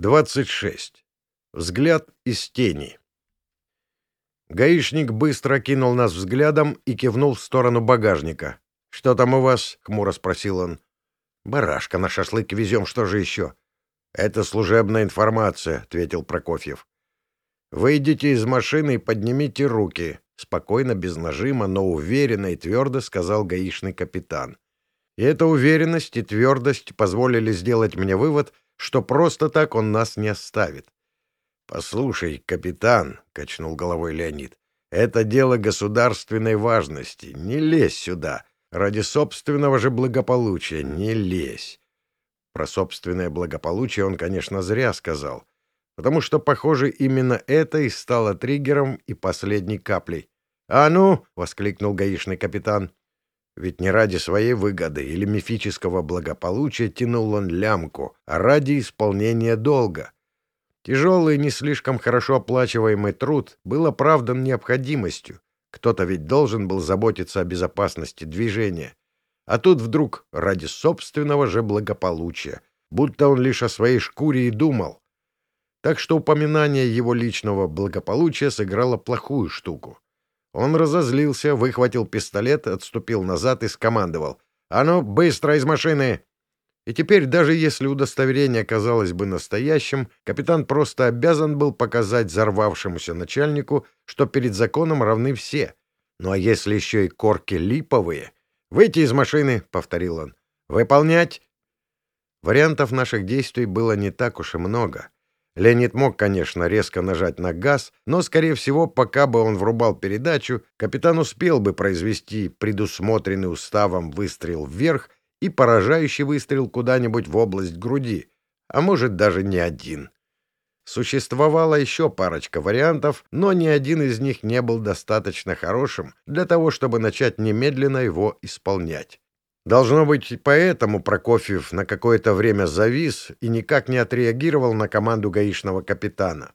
26. Взгляд из тени. Гаишник быстро кинул нас взглядом и кивнул в сторону багажника. «Что там у вас?» — хмуро спросил он. «Барашка на шашлык везем, что же еще?» «Это служебная информация», — ответил Прокофьев. «Выйдите из машины и поднимите руки», — спокойно, без нажима, но уверенно и твердо сказал гаишный капитан. И эта уверенность и твердость позволили сделать мне вывод, что просто так он нас не оставит. «Послушай, капитан», — качнул головой Леонид, — «это дело государственной важности. Не лезь сюда. Ради собственного же благополучия не лезь». Про собственное благополучие он, конечно, зря сказал, потому что, похоже, именно это и стало триггером и последней каплей. «А ну!» — воскликнул гаишный капитан. Ведь не ради своей выгоды или мифического благополучия тянул он лямку, а ради исполнения долга — Тяжелый, не слишком хорошо оплачиваемый труд был оправдан необходимостью. Кто-то ведь должен был заботиться о безопасности движения. А тут вдруг ради собственного же благополучия, будто он лишь о своей шкуре и думал. Так что упоминание его личного благополучия сыграло плохую штуку. Он разозлился, выхватил пистолет, отступил назад и скомандовал. «А ну, быстро из машины!» И теперь, даже если удостоверение казалось бы настоящим, капитан просто обязан был показать взорвавшемуся начальнику, что перед законом равны все. Ну а если еще и корки липовые? «Выйти из машины», — повторил он. «Выполнять». Вариантов наших действий было не так уж и много. Леонид мог, конечно, резко нажать на газ, но, скорее всего, пока бы он врубал передачу, капитан успел бы произвести предусмотренный уставом выстрел вверх и поражающий выстрел куда-нибудь в область груди, а может даже не один. Существовала еще парочка вариантов, но ни один из них не был достаточно хорошим для того, чтобы начать немедленно его исполнять. Должно быть, поэтому Прокофьев на какое-то время завис и никак не отреагировал на команду гаишного капитана.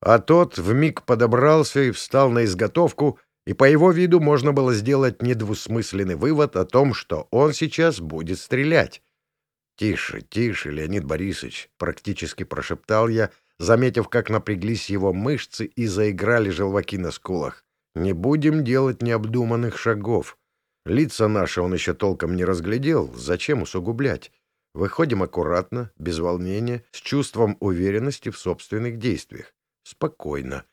А тот вмиг подобрался и встал на изготовку, и по его виду можно было сделать недвусмысленный вывод о том, что он сейчас будет стрелять. «Тише, тише, Леонид Борисович», — практически прошептал я, заметив, как напряглись его мышцы и заиграли желваки на скулах. «Не будем делать необдуманных шагов. Лица наши он еще толком не разглядел, зачем усугублять? Выходим аккуратно, без волнения, с чувством уверенности в собственных действиях. Спокойно.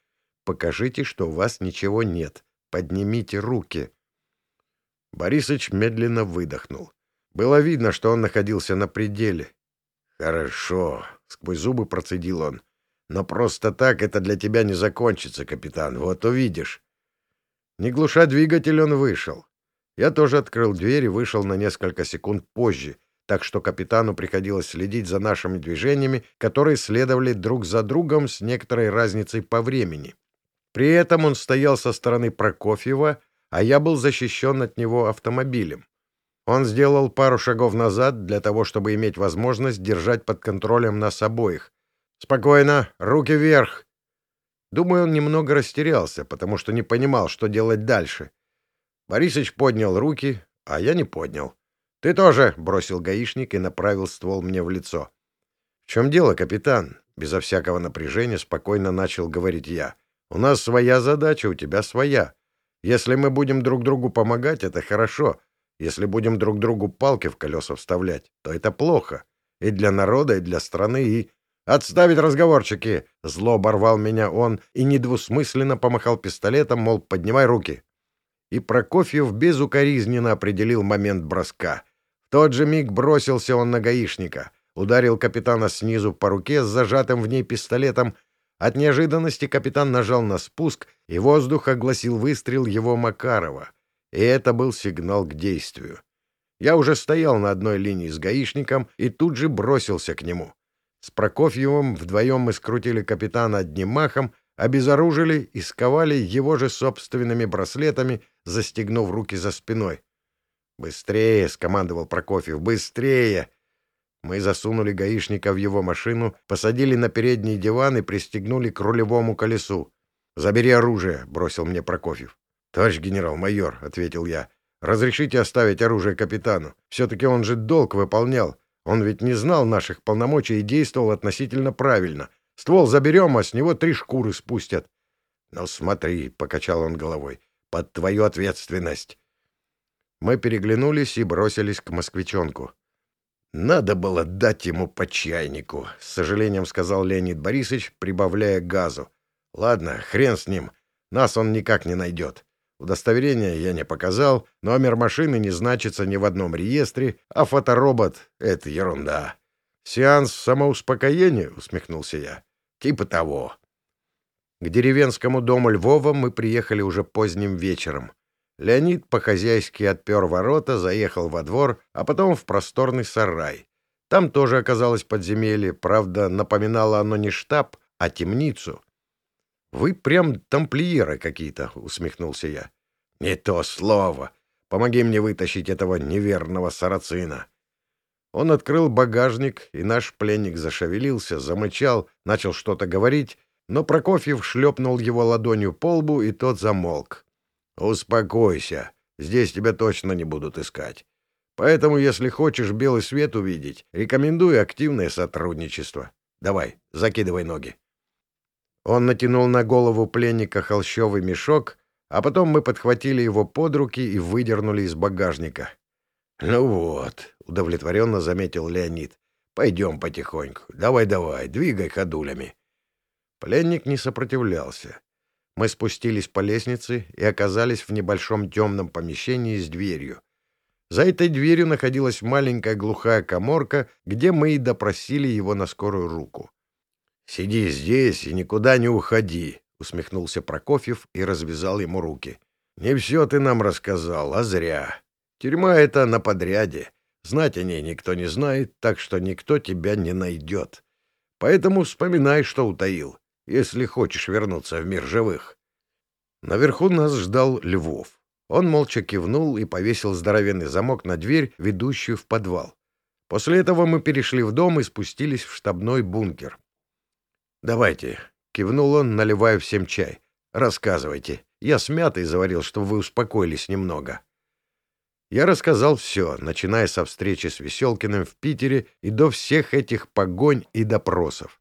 Покажите, что у вас ничего нет. Поднимите руки. Борисыч медленно выдохнул. Было видно, что он находился на пределе. «Хорошо», — сквозь зубы процедил он. «Но просто так это для тебя не закончится, капитан. Вот увидишь». Не глуша двигатель, он вышел. Я тоже открыл дверь и вышел на несколько секунд позже, так что капитану приходилось следить за нашими движениями, которые следовали друг за другом с некоторой разницей по времени. При этом он стоял со стороны Прокофьева, а я был защищен от него автомобилем. Он сделал пару шагов назад для того, чтобы иметь возможность держать под контролем нас обоих. «Спокойно, руки вверх!» Думаю, он немного растерялся, потому что не понимал, что делать дальше. Борисыч поднял руки, а я не поднял. «Ты тоже!» — бросил гаишник и направил ствол мне в лицо. «В чем дело, капитан?» — безо всякого напряжения спокойно начал говорить я. У нас своя задача, у тебя своя. Если мы будем друг другу помогать, это хорошо. Если будем друг другу палки в колеса вставлять, то это плохо. И для народа, и для страны, и... «Отставить разговорчики!» Зло оборвал меня он и недвусмысленно помахал пистолетом, мол, поднимай руки. И Прокофьев безукоризненно определил момент броска. В тот же миг бросился он на гаишника, ударил капитана снизу по руке с зажатым в ней пистолетом от неожиданности капитан нажал на спуск, и воздух огласил выстрел его Макарова. И это был сигнал к действию. Я уже стоял на одной линии с гаишником и тут же бросился к нему. С Прокофьевым вдвоем мы скрутили капитана одним махом, обезоружили и сковали его же собственными браслетами, застегнув руки за спиной. «Быстрее!» — скомандовал Прокофьев. «Быстрее!» Мы засунули гаишника в его машину, посадили на передний диван и пристегнули к рулевому колесу. «Забери оружие», — бросил мне Прокофьев. «Товарищ генерал-майор», — ответил я, — «разрешите оставить оружие капитану. Все-таки он же долг выполнял. Он ведь не знал наших полномочий и действовал относительно правильно. Ствол заберем, а с него три шкуры спустят. — Ну смотри, — покачал он головой, — под твою ответственность. Мы переглянулись и бросились к москвичонку. «Надо было дать ему по чайнику», — с сожалением сказал Леонид Борисович, прибавляя газу. «Ладно, хрен с ним. Нас он никак не найдет. Удостоверение я не показал, номер машины не значится ни в одном реестре, а фоторобот — это ерунда. «Сеанс самоуспокоения?» — усмехнулся я. «Типа того». К деревенскому дому Львова мы приехали уже поздним вечером. Леонид по-хозяйски отпер ворота, заехал во двор, а потом в просторный сарай. Там тоже оказалось подземелье, правда, напоминало оно не штаб, а темницу. «Вы прям тамплиеры какие-то», — усмехнулся я. «Не то слово. Помоги мне вытащить этого неверного сарацина». Он открыл багажник, и наш пленник зашевелился, замычал, начал что-то говорить, но Прокофьев шлепнул его ладонью по лбу, и тот замолк. «Успокойся. Здесь тебя точно не будут искать. Поэтому, если хочешь белый свет увидеть, рекомендую активное сотрудничество. Давай, закидывай ноги». Он натянул на голову пленника холщовый мешок, а потом мы подхватили его под руки и выдернули из багажника. «Ну вот», — удовлетворенно заметил Леонид, — «пойдем потихоньку. Давай-давай, двигай ходулями». Пленник не сопротивлялся. Мы спустились по лестнице и оказались в небольшом темном помещении с дверью. За этой дверью находилась маленькая глухая коморка, где мы и допросили его на скорую руку. «Сиди здесь и никуда не уходи», — усмехнулся Прокофьев и развязал ему руки. «Не все ты нам рассказал, а зря. Тюрьма — это на подряде. Знать о ней никто не знает, так что никто тебя не найдет. Поэтому вспоминай, что утаил, если хочешь вернуться в мир живых». Наверху нас ждал Львов. Он молча кивнул и повесил здоровенный замок на дверь, ведущую в подвал. После этого мы перешли в дом и спустились в штабной бункер. «Давайте», — кивнул он, наливая всем чай. «Рассказывайте. Я смятый заварил, чтобы вы успокоились немного». Я рассказал все, начиная со встречи с Веселкиным в Питере и до всех этих погонь и допросов.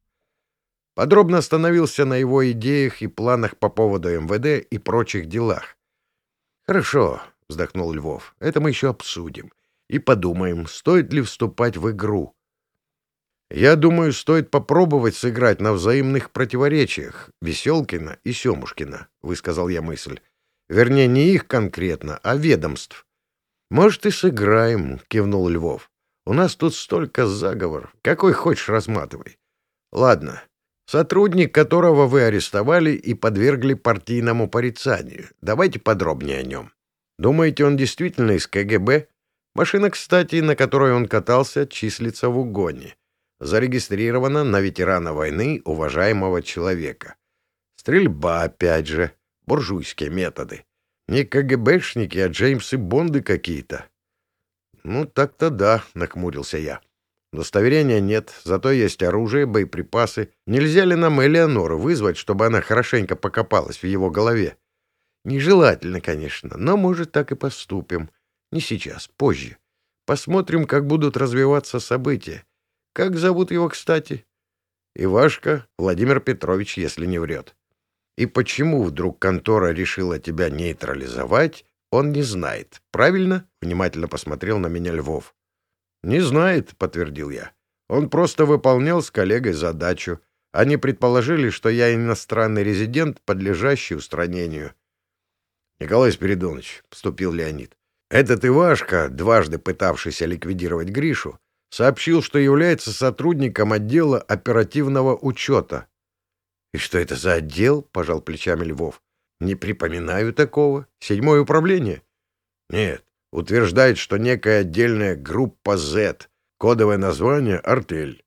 Подробно остановился на его идеях и планах по поводу МВД и прочих делах. «Хорошо», — вздохнул Львов, — «это мы еще обсудим и подумаем, стоит ли вступать в игру. Я думаю, стоит попробовать сыграть на взаимных противоречиях Веселкина и Семушкина, — высказал я мысль. Вернее, не их конкретно, а ведомств. Может, и сыграем, — кивнул Львов. У нас тут столько заговор. Какой хочешь, разматывай. Ладно. Сотрудник, которого вы арестовали и подвергли партийному порицанию. Давайте подробнее о нем. Думаете, он действительно из КГБ? Машина, кстати, на которой он катался, числится в угоне зарегистрирована на ветерана войны уважаемого человека. Стрельба, опять же, буржуйские методы. Не КГБшники, а Джеймсы Бонды какие-то. Ну, так-то да, нахмурился я. Удостоверения нет, зато есть оружие, боеприпасы. Нельзя ли нам Элеонору вызвать, чтобы она хорошенько покопалась в его голове? Нежелательно, конечно, но, может, так и поступим. Не сейчас, позже. Посмотрим, как будут развиваться события. Как зовут его, кстати? Ивашка Владимир Петрович, если не врет. И почему вдруг контора решила тебя нейтрализовать, он не знает. Правильно? Внимательно посмотрел на меня Львов. Не знает, подтвердил я. Он просто выполнял с коллегой задачу. Они предположили, что я иностранный резидент, подлежащий устранению. Николай Спиридонович, — вступил Леонид, — этот Ивашка, дважды пытавшийся ликвидировать Гришу, сообщил, что является сотрудником отдела оперативного учета. — И что это за отдел? — пожал плечами Львов. — Не припоминаю такого. Седьмое управление? — Нет. Утверждает, что некая отдельная группа Z, кодовое название — «Артель».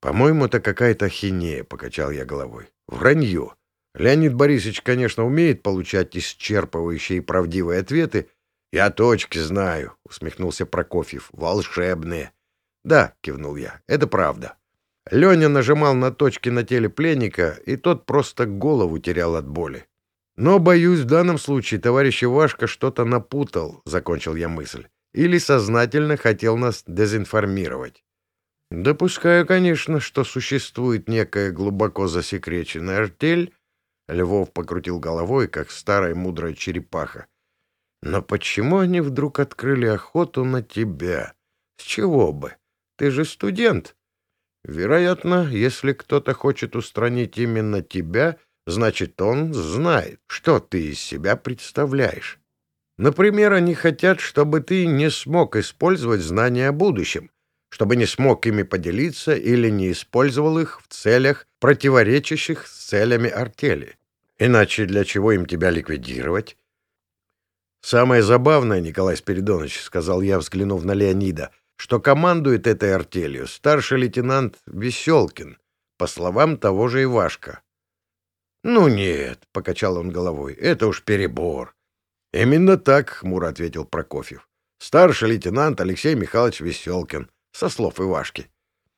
«По-моему, это какая-то хинея», — покачал я головой. «Вранье. Леонид Борисович, конечно, умеет получать исчерпывающие и правдивые ответы. Я точки знаю», — усмехнулся Прокофьев. «Волшебные. «Да», — кивнул я, — «это правда». Леня нажимал на точки на теле пленника, и тот просто голову терял от боли. «Но, боюсь, в данном случае товарищ Ивашка что-то напутал», — закончил я мысль. или сознательно хотел нас дезинформировать. Допускаю, конечно, что существует некая глубоко засекреченная артель, Львов покрутил головой, как старая мудрая черепаха. Но почему они вдруг открыли охоту на тебя? С чего бы? Ты же студент. Вероятно, если кто-то хочет устранить именно тебя, значит, он знает, что ты из себя представляешь. Например, они хотят, чтобы ты не смог использовать знания о будущем, чтобы не смог ими поделиться или не использовал их в целях, противоречащих с целями артели. Иначе для чего им тебя ликвидировать? Самое забавное, Николай Спиридонович, — сказал я, взглянув на Леонида, — что командует этой артелью старший лейтенант Веселкин, по словам того же Ивашка. — Ну нет, — покачал он головой, — это уж перебор. — Именно так, — хмуро ответил Прокофьев. — Старший лейтенант Алексей Михайлович Веселкин, со слов Ивашки.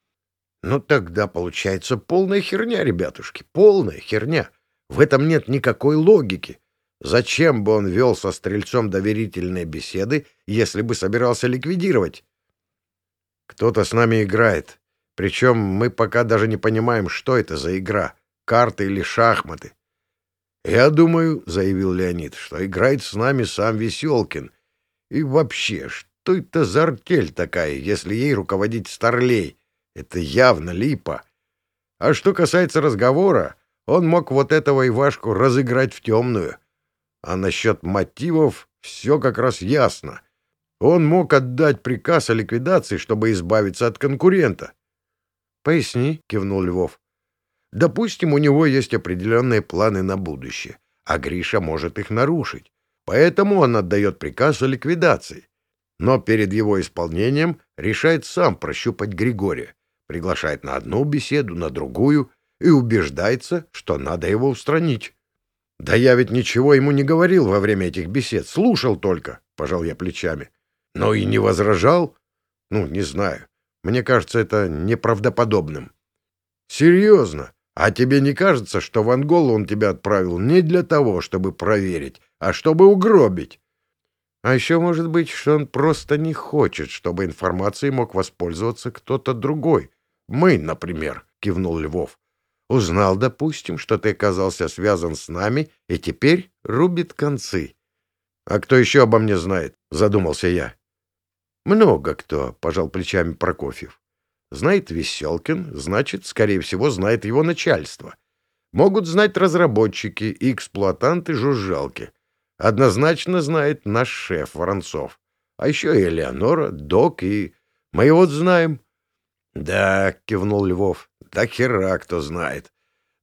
— Ну тогда получается полная херня, ребятушки, полная херня. В этом нет никакой логики. Зачем бы он вел со стрельцом доверительные беседы, если бы собирался ликвидировать? Кто-то с нами играет. Причем мы пока даже не понимаем, что это за игра — карты или шахматы. «Я думаю, — заявил Леонид, — что играет с нами сам Веселкин. И вообще, что это за артель такая, если ей руководить Старлей? Это явно липа. А что касается разговора, он мог вот этого Ивашку разыграть в темную. А насчет мотивов все как раз ясно. Он мог отдать приказ о ликвидации, чтобы избавиться от конкурента. — Поясни, — кивнул Львов. — Допустим, у него есть определенные планы на будущее, а Гриша может их нарушить. Поэтому он отдает приказ о ликвидации. Но перед его исполнением решает сам прощупать Григория, приглашает на одну беседу, на другую — и убеждается, что надо его устранить. Да я ведь ничего ему не говорил во время этих бесед, слушал только, — пожал я плечами. Но и не возражал? Ну, не знаю. Мне кажется это неправдоподобным. Серьезно? А тебе не кажется, что в Анголу он тебя отправил не для того, чтобы проверить, а чтобы угробить? А еще может быть, что он просто не хочет, чтобы информацией мог воспользоваться кто-то другой. Мы, например, — кивнул Львов. Узнал, допустим, что ты оказался связан с нами и теперь рубит концы. — А кто еще обо мне знает? — задумался я. — Много кто, — пожал плечами Прокофьев. Знает Веселкин, значит, скорее всего, знает его начальство. Могут знать разработчики и эксплуатанты жужжалки. Однозначно знает наш шеф Воронцов. А еще и Элеонора, Док и... Мы вот знаем. — Да, — кивнул Львов, да хера кто знает.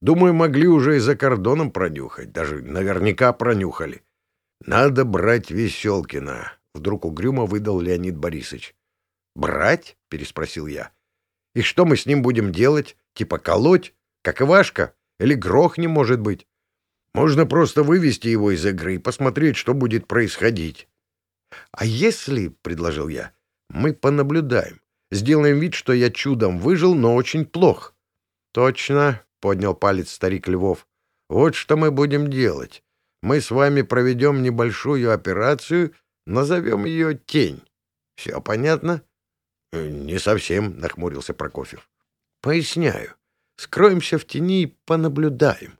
Думаю, могли уже и за кордоном пронюхать, даже наверняка пронюхали. Надо брать Веселкина, — вдруг угрюмо выдал Леонид Борисович. «Брать?» — переспросил я. «И что мы с ним будем делать? Типа колоть? Как Ивашка? Или грохнем, может быть? Можно просто вывести его из игры и посмотреть, что будет происходить». «А если, — предложил я, — мы понаблюдаем, сделаем вид, что я чудом выжил, но очень плохо. «Точно», — поднял палец старик Львов. «Вот что мы будем делать. Мы с вами проведем небольшую операцию, назовем ее «Тень». Все понятно?» «Э, «Не совсем», — нахмурился Прокофьев. «Поясняю. Скроемся в тени и понаблюдаем.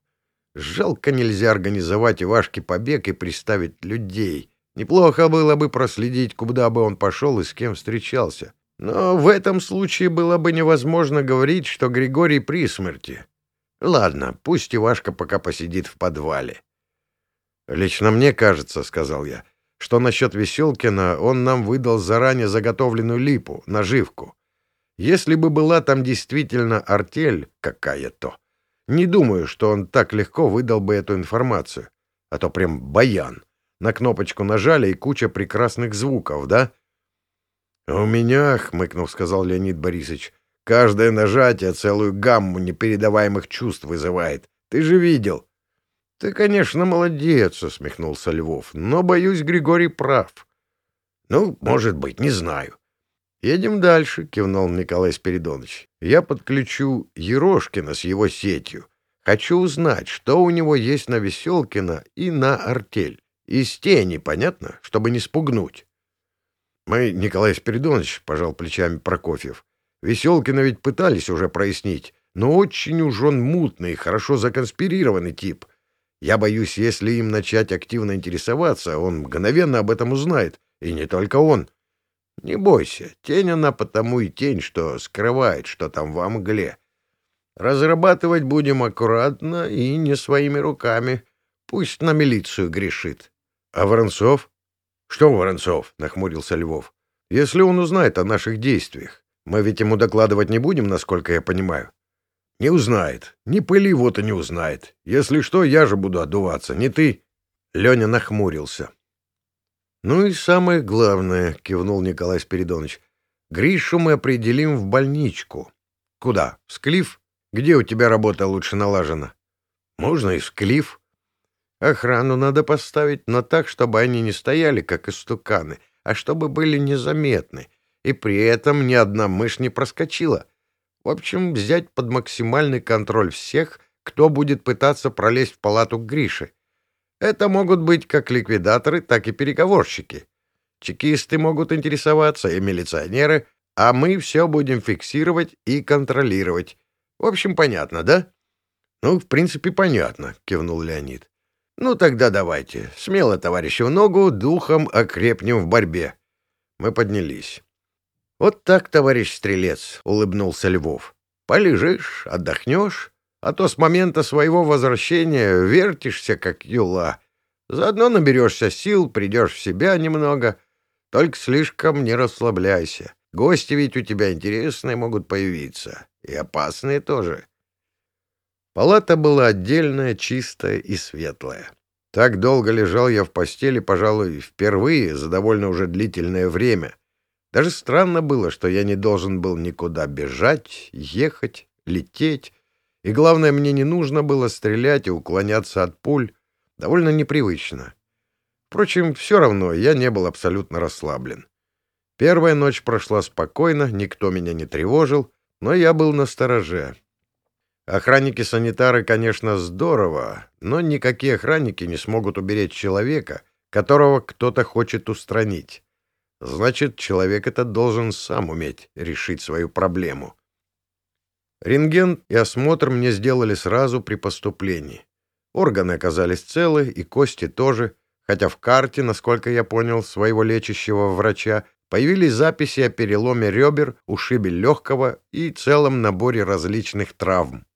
Жалко нельзя организовать Ивашке побег и приставить людей. Неплохо было бы проследить, куда бы он пошел и с кем встречался. Но в этом случае было бы невозможно говорить, что Григорий при смерти. Ладно, пусть Ивашка пока посидит в подвале. «Лично мне кажется, — сказал я, — что насчет Веселкина он нам выдал заранее заготовленную липу, наживку. Если бы была там действительно артель какая-то, не думаю, что он так легко выдал бы эту информацию. А то прям баян. На кнопочку нажали, и куча прекрасных звуков, да?» «У меня, — хмыкнув, сказал Леонид Борисович, — каждое нажатие целую гамму непередаваемых чувств вызывает. Ты же видел». «Ты, конечно, молодец, — усмехнулся Львов, — но, боюсь, Григорий прав». «Ну, может быть, не знаю». «Едем дальше», — кивнул Николай Спиридонович. «Я подключу Ерошкина с его сетью. Хочу узнать, что у него есть на Веселкина и на артель. Из тени, понятно, чтобы не спугнуть». Мы, Николай Спиридонович, — пожал плечами Прокофьев, — Веселкина ведь пытались уже прояснить, но очень уж он мутный, хорошо законспирированный тип. Я боюсь, если им начать активно интересоваться, он мгновенно об этом узнает, и не только он. Не бойся, тень она потому и тень, что скрывает, что там во мгле. Разрабатывать будем аккуратно и не своими руками. Пусть на милицию грешит. А Воронцов? Что Воронцов? — нахмурился Львов. Если он узнает о наших действиях, мы ведь ему докладывать не будем, насколько я понимаю. Не узнает. Ни пыли вот и не узнает. Если что, я же буду отдуваться, не ты. Леня нахмурился. Ну и самое главное, кивнул Николай Спиридонович. Гришу мы определим в больничку. Куда? В Склиф? Где у тебя работа лучше налажена? Можно и в Склиф. Охрану надо поставить, но так, чтобы они не стояли, как истуканы, а чтобы были незаметны, и при этом ни одна мышь не проскочила. В общем, взять под максимальный контроль всех, кто будет пытаться пролезть в палату к Грише. Это могут быть как ликвидаторы, так и переговорщики. Чекисты могут интересоваться и милиционеры, а мы все будем фиксировать и контролировать. В общем, понятно, да? — Ну, в принципе, понятно, — кивнул Леонид. — Ну, тогда давайте. Смело, товарищи, в ногу, духом окрепнем в борьбе. Мы поднялись. «Вот так, товарищ стрелец», — улыбнулся Львов. «Полежишь, отдохнешь, а то с момента своего возвращения вертишься, как юла. Заодно наберешься сил, придешь в себя немного. Только слишком не расслабляйся. Гости ведь у тебя интересные могут появиться. И опасные тоже». Палата была отдельная, чистая и светлая. Так долго лежал я в постели, пожалуй, впервые за довольно уже длительное время — даже странно было, что я не должен был никуда бежать, ехать, лететь. И главное, мне не нужно было стрелять и уклоняться от пуль. Довольно непривычно. Впрочем, все равно я не был абсолютно расслаблен. Первая ночь прошла спокойно, никто меня не тревожил, но я был на стороже. Охранники-санитары, конечно, здорово, но никакие охранники не смогут уберечь человека, которого кто-то хочет устранить. Значит, человек этот должен сам уметь решить свою проблему. Рентген и осмотр мне сделали сразу при поступлении. Органы оказались целы, и кости тоже, хотя в карте, насколько я понял, своего лечащего врача, появились записи о переломе ребер, ушибе легкого и целом наборе различных травм.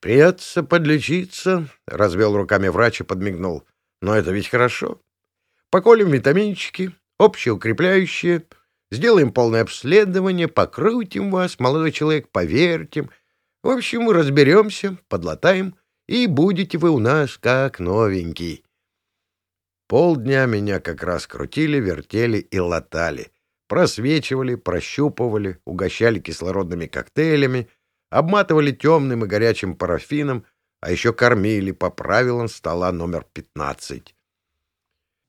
«Придется подлечиться», — развел руками врач и подмигнул. «Но это ведь хорошо. Поколем витаминчики, общеукрепляющее. Сделаем полное обследование, покрутим вас, молодой человек, поверьте. В общем, мы разберемся, подлатаем, и будете вы у нас как новенький. Полдня меня как раз крутили, вертели и латали. Просвечивали, прощупывали, угощали кислородными коктейлями, обматывали темным и горячим парафином, а еще кормили по правилам стола номер пятнадцать.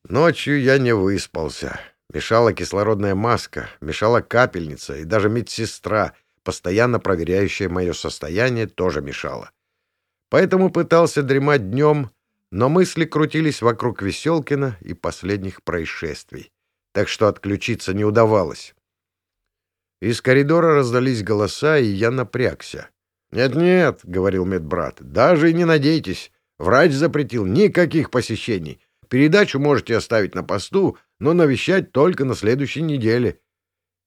Ночью я не выспался. Мешала кислородная маска, мешала капельница, и даже медсестра, постоянно проверяющая мое состояние, тоже мешала. Поэтому пытался дремать днем, но мысли крутились вокруг Веселкина и последних происшествий, так что отключиться не удавалось. Из коридора раздались голоса, и я напрягся. «Нет-нет», — говорил медбрат, — «даже и не надейтесь. Врач запретил никаких посещений. Передачу можете оставить на посту, но навещать только на следующей неделе.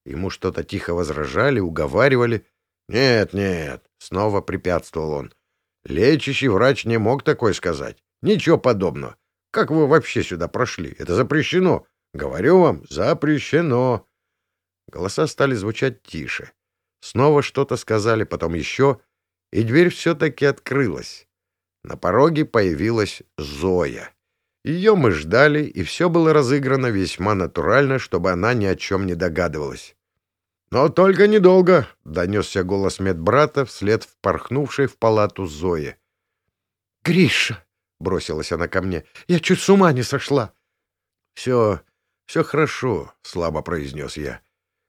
Ему что-то тихо возражали, уговаривали. «Нет, нет», — снова препятствовал он. «Лечащий врач не мог такое сказать. Ничего подобного. Как вы вообще сюда прошли? Это запрещено. Говорю вам, запрещено». Голоса стали звучать тише. Снова что-то сказали, потом еще, и дверь все-таки открылась. На пороге появилась Зоя. Ее мы ждали, и все было разыграно весьма натурально, чтобы она ни о чем не догадывалась. «Но только недолго!» — донесся голос медбрата вслед впорхнувшей в палату Зои. «Гриша!» — бросилась она ко мне. «Я чуть с ума не сошла!» «Все, все хорошо», — слабо произнес я.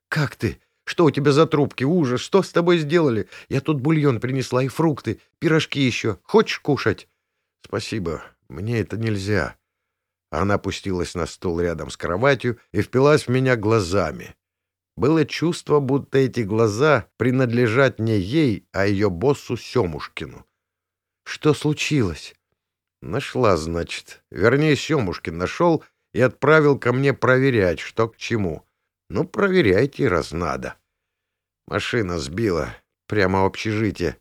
«Как ты? Что у тебя за трубки? Ужас! Что с тобой сделали? Я тут бульон принесла и фрукты, пирожки еще. Хочешь кушать?» «Спасибо. Мне это нельзя». Она опустилась на стул рядом с кроватью и впилась в меня глазами. Было чувство, будто эти глаза принадлежат не ей, а ее боссу Семушкину. «Что случилось?» «Нашла, значит. Вернее, Семушкин нашел и отправил ко мне проверять, что к чему. Ну, проверяйте, раз надо». Машина сбила. Прямо в общежитие.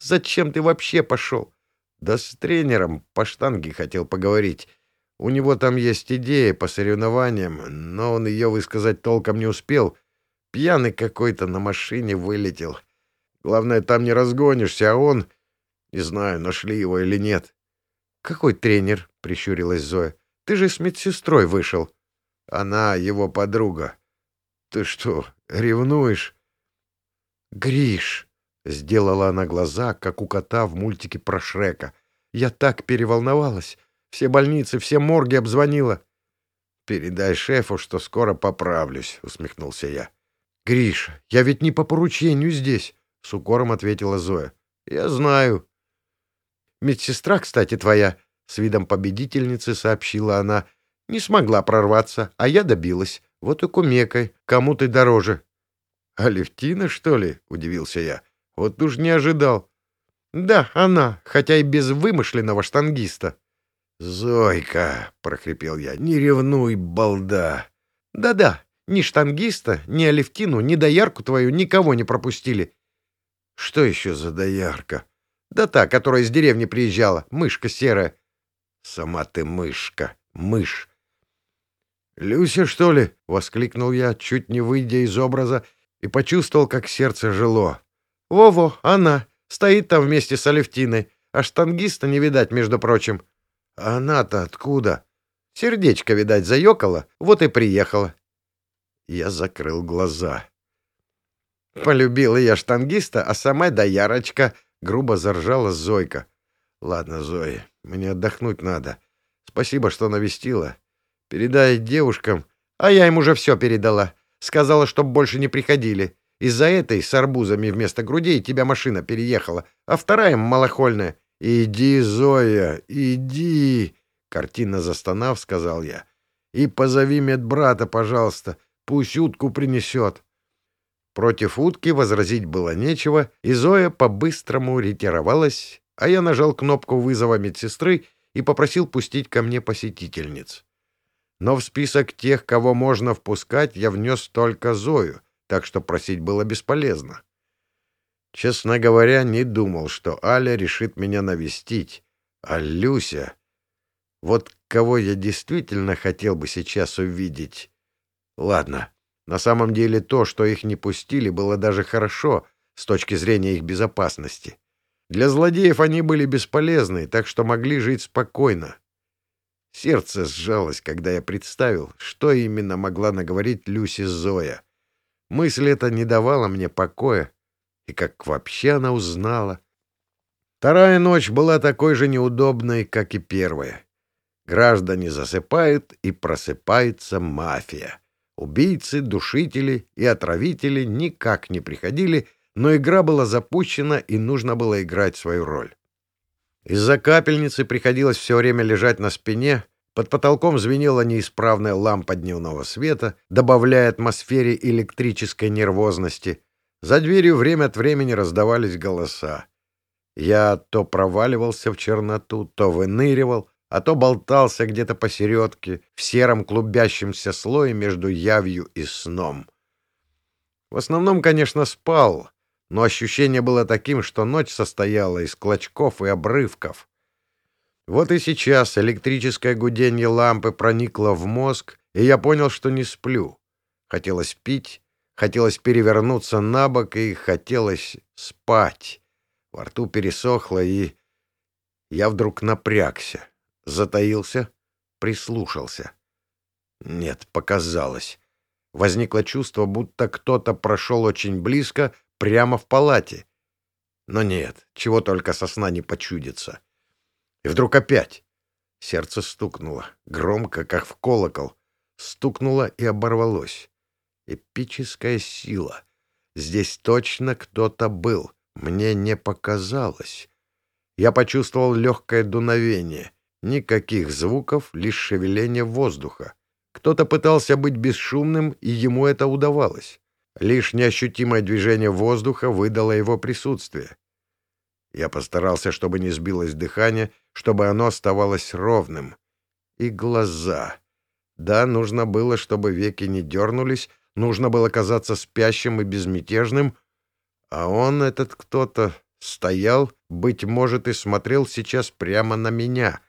«Зачем ты вообще пошел?» «Да с тренером по штанге хотел поговорить». У него там есть идея по соревнованиям, но он ее высказать толком не успел. Пьяный какой-то на машине вылетел. Главное, там не разгонишься, а он... Не знаю, нашли его или нет. — Какой тренер? — прищурилась Зоя. — Ты же с медсестрой вышел. — Она его подруга. — Ты что, ревнуешь? — Гриш! — сделала она глаза, как у кота в мультике про Шрека. — Я так переволновалась. Все больницы, все морги обзвонила. — Передай шефу, что скоро поправлюсь, — усмехнулся я. — Гриша, я ведь не по поручению здесь, — с укором ответила Зоя. — Я знаю. — Медсестра, кстати, твоя, — с видом победительницы сообщила она, — не смогла прорваться, а я добилась. Вот и кумекой. Кому ты дороже? — Алевтина, что ли? — удивился я. — Вот уж не ожидал. — Да, она, хотя и без вымышленного штангиста. «Зойка!» — прохрипел я. «Не ревнуй, балда!» «Да-да, ни штангиста, ни Алевтину, ни доярку твою никого не пропустили». «Что еще за доярка?» «Да та, которая из деревни приезжала, мышка серая». «Сама ты мышка, мышь!» «Люся, что ли?» — воскликнул я, чуть не выйдя из образа, и почувствовал, как сердце жило. «Во-во, она! Стоит там вместе с Алевтиной, а штангиста не видать, между прочим». А она-то откуда? Сердечко, видать, заёкало, вот и приехала. Я закрыл глаза. Полюбила я штангиста, а сама доярочка, грубо заржала Зойка. Ладно, Зоя, мне отдохнуть надо. Спасибо, что навестила. Передай девушкам. А я им уже все передала. Сказала, чтоб больше не приходили. Из-за этой с арбузами вместо грудей тебя машина переехала, а вторая малохольная «Иди, Зоя, иди!» — картинно застонав, сказал я. «И позови медбрата, пожалуйста, пусть утку принесет». Против утки возразить было нечего, и Зоя по-быстрому ретировалась, а я нажал кнопку вызова медсестры и попросил пустить ко мне посетительниц. Но в список тех, кого можно впускать, я внес только Зою, так что просить было бесполезно. Честно говоря, не думал, что Аля решит меня навестить. А Люся... Вот кого я действительно хотел бы сейчас увидеть. Ладно, на самом деле то, что их не пустили, было даже хорошо с точки зрения их безопасности. Для злодеев они были бесполезны, так что могли жить спокойно. Сердце сжалось, когда я представил, что именно могла наговорить Люси Зоя. Мысль эта не давала мне покоя, и как вообще она узнала. Вторая ночь была такой же неудобной, как и первая. Граждане засыпают, и просыпается мафия. Убийцы, душители и отравители никак не приходили, но игра была запущена, и нужно было играть свою роль. Из-за капельницы приходилось все время лежать на спине, под потолком звенела неисправная лампа дневного света, добавляя атмосфере электрической нервозности — за дверью время от времени раздавались голоса. Я то проваливался в черноту, то выныривал, а то болтался где-то посередке, в сером клубящемся слое между явью и сном. В основном, конечно, спал, но ощущение было таким, что ночь состояла из клочков и обрывков. Вот и сейчас электрическое гудение лампы проникло в мозг, и я понял, что не сплю. Хотелось пить, Хотелось перевернуться на бок и хотелось спать. Во рту пересохло, и... Я вдруг напрягся, затаился, прислушался. Нет, показалось. Возникло чувство, будто кто-то прошел очень близко, прямо в палате. Но нет, чего только со сна не почудится. И вдруг опять. Сердце стукнуло, громко, как в колокол. Стукнуло и оборвалось. Эпическая сила. Здесь точно кто-то был. Мне не показалось. Я почувствовал легкое дуновение. Никаких звуков, лишь шевеление воздуха. Кто-то пытался быть бесшумным, и ему это удавалось. Лишь неощутимое движение воздуха выдало его присутствие. Я постарался, чтобы не сбилось дыхание, чтобы оно оставалось ровным. И глаза. Да, нужно было, чтобы веки не дернулись, нужно было казаться спящим и безмятежным, а он, этот кто-то, стоял, быть может, и смотрел сейчас прямо на меня.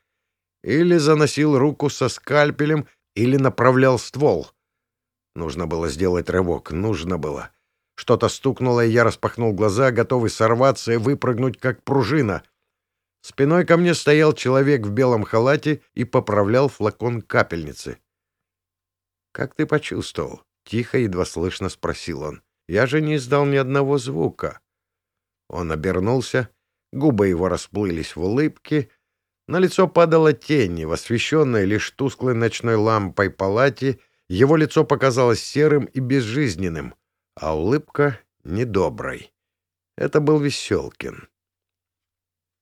Или заносил руку со скальпелем, или направлял ствол. Нужно было сделать рывок, нужно было. Что-то стукнуло, и я распахнул глаза, готовый сорваться и выпрыгнуть, как пружина. Спиной ко мне стоял человек в белом халате и поправлял флакон капельницы. «Как ты почувствовал?» — тихо, едва слышно спросил он. «Я же не издал ни одного звука». Он обернулся, губы его расплылись в улыбке, на лицо падала тень, в лишь тусклой ночной лампой палате его лицо показалось серым и безжизненным, а улыбка — недоброй. Это был Веселкин.